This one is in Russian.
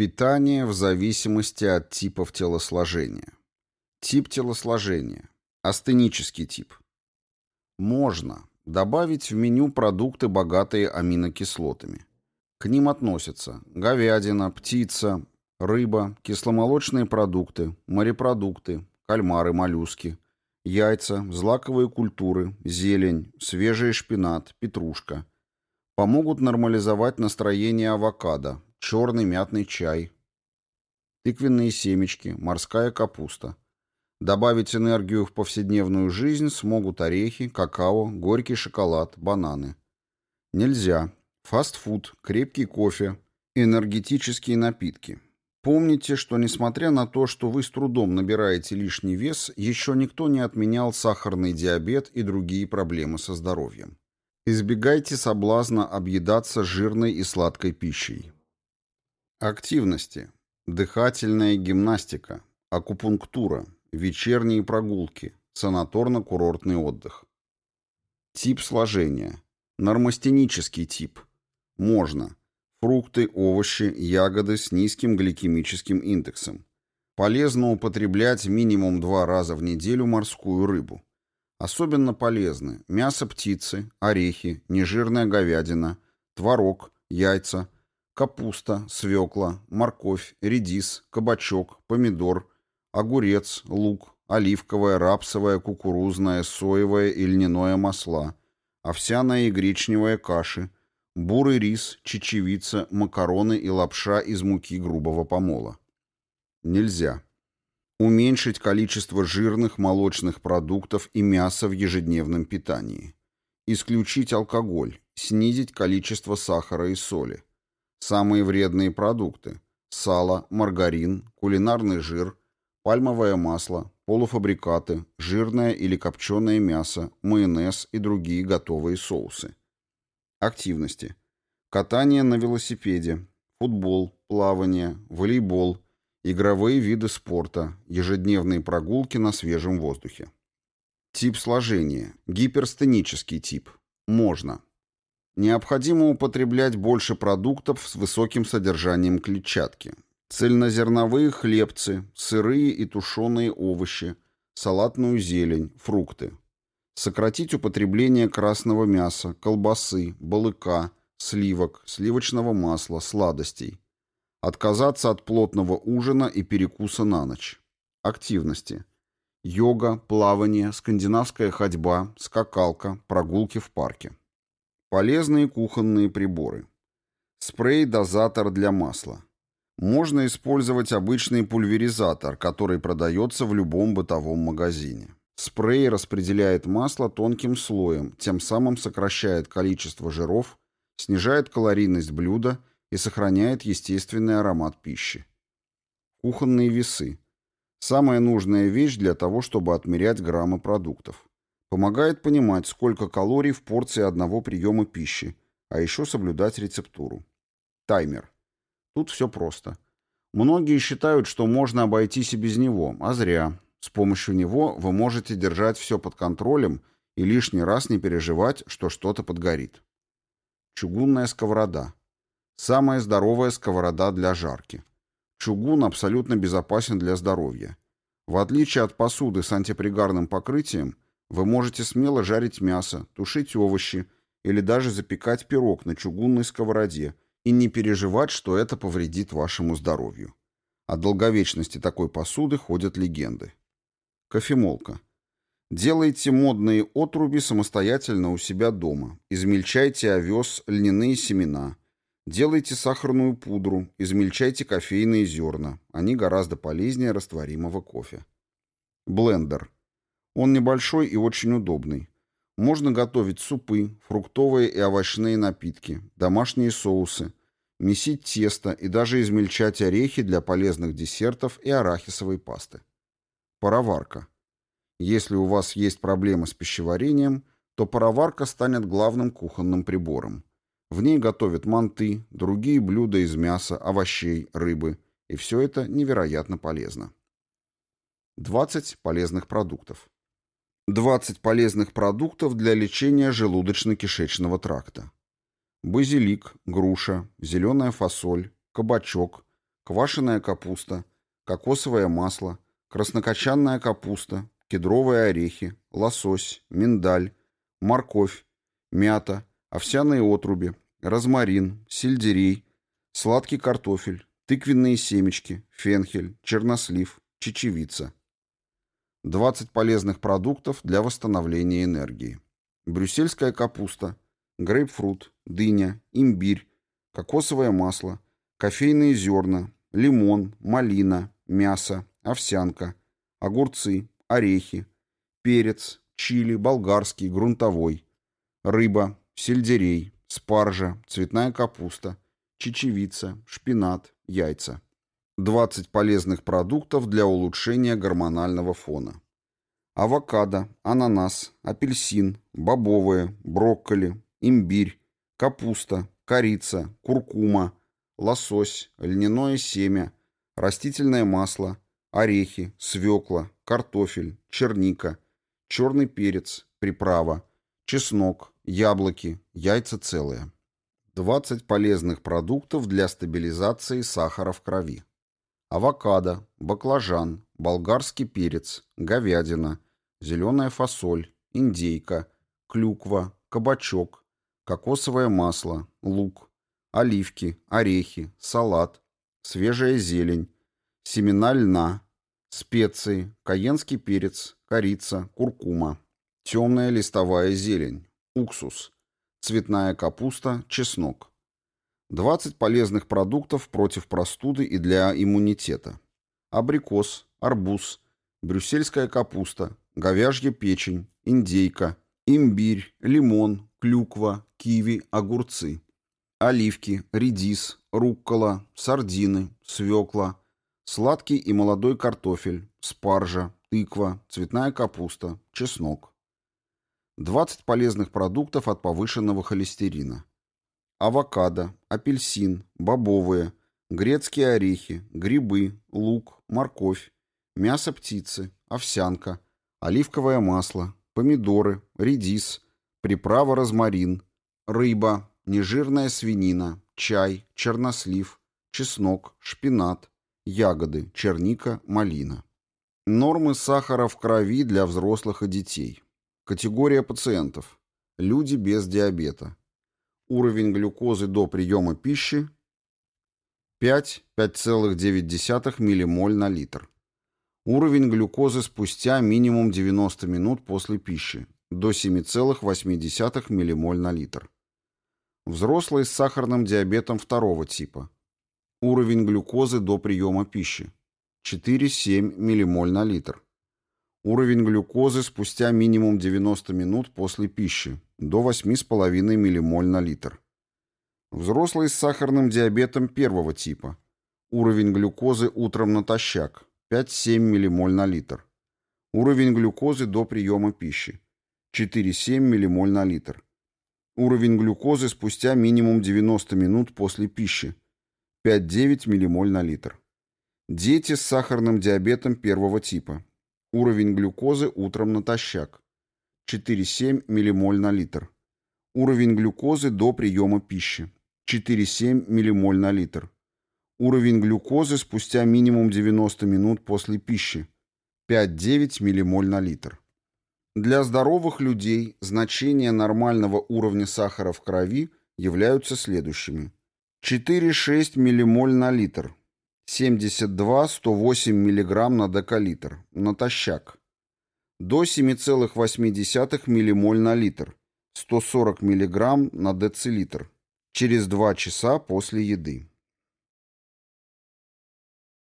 Питание в зависимости от типов телосложения. Тип телосложения. Астенический тип. Можно добавить в меню продукты, богатые аминокислотами. К ним относятся говядина, птица, рыба, кисломолочные продукты, морепродукты, кальмары, моллюски, яйца, злаковые культуры, зелень, свежий шпинат, петрушка. Помогут нормализовать настроение авокадо, черный мятный чай, тыквенные семечки, морская капуста. Добавить энергию в повседневную жизнь смогут орехи, какао, горький шоколад, бананы. Нельзя. Фастфуд, крепкий кофе, энергетические напитки. Помните, что несмотря на то, что вы с трудом набираете лишний вес, еще никто не отменял сахарный диабет и другие проблемы со здоровьем. Избегайте соблазна объедаться жирной и сладкой пищей. Активности. Дыхательная гимнастика, акупунктура, вечерние прогулки, санаторно-курортный отдых. Тип сложения. Нормостенический тип. Можно. Фрукты, овощи, ягоды с низким гликемическим индексом. Полезно употреблять минимум два раза в неделю морскую рыбу. Особенно полезны мясо птицы, орехи, нежирная говядина, творог, яйца – капуста, свекла, морковь, редис, кабачок, помидор, огурец, лук, оливковое, рапсовое, кукурузное, соевое и льняное масла, овсяная и гречневая каши, бурый рис, чечевица, макароны и лапша из муки грубого помола. Нельзя. Уменьшить количество жирных молочных продуктов и мяса в ежедневном питании. Исключить алкоголь, снизить количество сахара и соли Самые вредные продукты – сало, маргарин, кулинарный жир, пальмовое масло, полуфабрикаты, жирное или копченое мясо, майонез и другие готовые соусы. Активности. Катание на велосипеде, футбол, плавание, волейбол, игровые виды спорта, ежедневные прогулки на свежем воздухе. Тип сложения. Гиперстенический тип. Можно. Необходимо употреблять больше продуктов с высоким содержанием клетчатки. Цельнозерновые хлебцы, сырые и тушеные овощи, салатную зелень, фрукты. Сократить употребление красного мяса, колбасы, балыка, сливок, сливочного масла, сладостей. Отказаться от плотного ужина и перекуса на ночь. Активности. Йога, плавание, скандинавская ходьба, скакалка, прогулки в парке. Полезные кухонные приборы. Спрей-дозатор для масла. Можно использовать обычный пульверизатор, который продается в любом бытовом магазине. Спрей распределяет масло тонким слоем, тем самым сокращает количество жиров, снижает калорийность блюда и сохраняет естественный аромат пищи. Кухонные весы. Самая нужная вещь для того, чтобы отмерять граммы продуктов. Помогает понимать, сколько калорий в порции одного приема пищи, а еще соблюдать рецептуру. Таймер. Тут все просто. Многие считают, что можно обойтись и без него, а зря. С помощью него вы можете держать все под контролем и лишний раз не переживать, что что-то подгорит. Чугунная сковорода. Самая здоровая сковорода для жарки. Чугун абсолютно безопасен для здоровья. В отличие от посуды с антипригарным покрытием, вы можете смело жарить мясо, тушить овощи или даже запекать пирог на чугунной сковороде и не переживать, что это повредит вашему здоровью. О долговечности такой посуды ходят легенды. Кофемолка. Делайте модные отруби самостоятельно у себя дома. Измельчайте овес, льняные семена. Делайте сахарную пудру, измельчайте кофейные зерна. Они гораздо полезнее растворимого кофе. Блендер. Он небольшой и очень удобный. Можно готовить супы, фруктовые и овощные напитки, домашние соусы, месить тесто и даже измельчать орехи для полезных десертов и арахисовой пасты. Пароварка. Если у вас есть проблемы с пищеварением, то пароварка станет главным кухонным прибором. В ней готовят манты, другие блюда из мяса, овощей, рыбы, и все это невероятно полезно. 20 полезных продуктов. 20 полезных продуктов для лечения желудочно-кишечного тракта. Базилик, груша, зеленая фасоль, кабачок, квашеная капуста, кокосовое масло, краснокочанная капуста, кедровые орехи, лосось, миндаль, морковь, мята, овсяные отруби, розмарин, сельдерей, сладкий картофель, тыквенные семечки, фенхель, чернослив, чечевица. 20 полезных продуктов для восстановления энергии. Брюссельская капуста, грейпфрут, дыня, имбирь, кокосовое масло, кофейные зерна, лимон, малина, мясо, овсянка, огурцы, орехи, перец, чили, болгарский, грунтовой, рыба, сельдерей, спаржа, цветная капуста, чечевица, шпинат, яйца. 20 полезных продуктов для улучшения гормонального фона. Авокадо, ананас, апельсин, бобовые, брокколи, имбирь, капуста, корица, куркума, лосось, льняное семя, растительное масло, орехи, свекла, картофель, черника, черный перец, приправа, чеснок, яблоки, яйца целые. 20 полезных продуктов для стабилизации сахара в крови. Авокадо, баклажан, болгарский перец, говядина, зеленая фасоль, индейка, клюква, кабачок, кокосовое масло, лук, оливки, орехи, салат, свежая зелень, семена льна, специи, каенский перец, корица, куркума, темная листовая зелень, уксус, цветная капуста, чеснок. 20 полезных продуктов против простуды и для иммунитета. Абрикос, арбуз, брюссельская капуста, говяжья печень, индейка, имбирь, лимон, клюква, киви, огурцы, оливки, редис, руккола, сардины, свекла, сладкий и молодой картофель, спаржа, тыква, цветная капуста, чеснок. 20 полезных продуктов от повышенного холестерина. Авокадо, апельсин, бобовые, грецкие орехи, грибы, лук, морковь, мясо птицы, овсянка, оливковое масло, помидоры, редис, приправа розмарин, рыба, нежирная свинина, чай, чернослив, чеснок, шпинат, ягоды, черника, малина. Нормы сахара в крови для взрослых и детей. Категория пациентов. Люди без диабета. Уровень глюкозы до приема пищи 5-5,9 ммоль на литр. Уровень глюкозы спустя минимум 90 минут после пищи до 7,8 ммоль на литр. Взрослые с сахарным диабетом второго типа. Уровень глюкозы до приема пищи 4-7 ммоль на литр. Уровень глюкозы спустя минимум 90 минут после пищи до 8,5 ммоль на литр. Взрослые с сахарным диабетом первого типа. Уровень глюкозы утром натощак 5-7 ммоль на литр. Уровень глюкозы до приема пищи 4-7 ммоль на литр. Уровень глюкозы спустя минимум 90 минут после пищи 5-9 ммоль на литр. Дети с сахарным диабетом первого типа. Уровень глюкозы утром натощак. 4,7 ммоль на литр. Уровень глюкозы до приема пищи. 4,7 ммоль на литр. Уровень глюкозы спустя минимум 90 минут после пищи. 5,9 ммоль на литр. Для здоровых людей значения нормального уровня сахара в крови являются следующими. 4,6 ммоль на литр – 72-108 мг на декалитр, натощак. До 7,8 ммоль на литр, 140 мг на децилитр, через 2 часа после еды.